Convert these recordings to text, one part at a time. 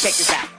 Check this out.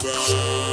Goodbye.